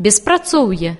беспрацоўе.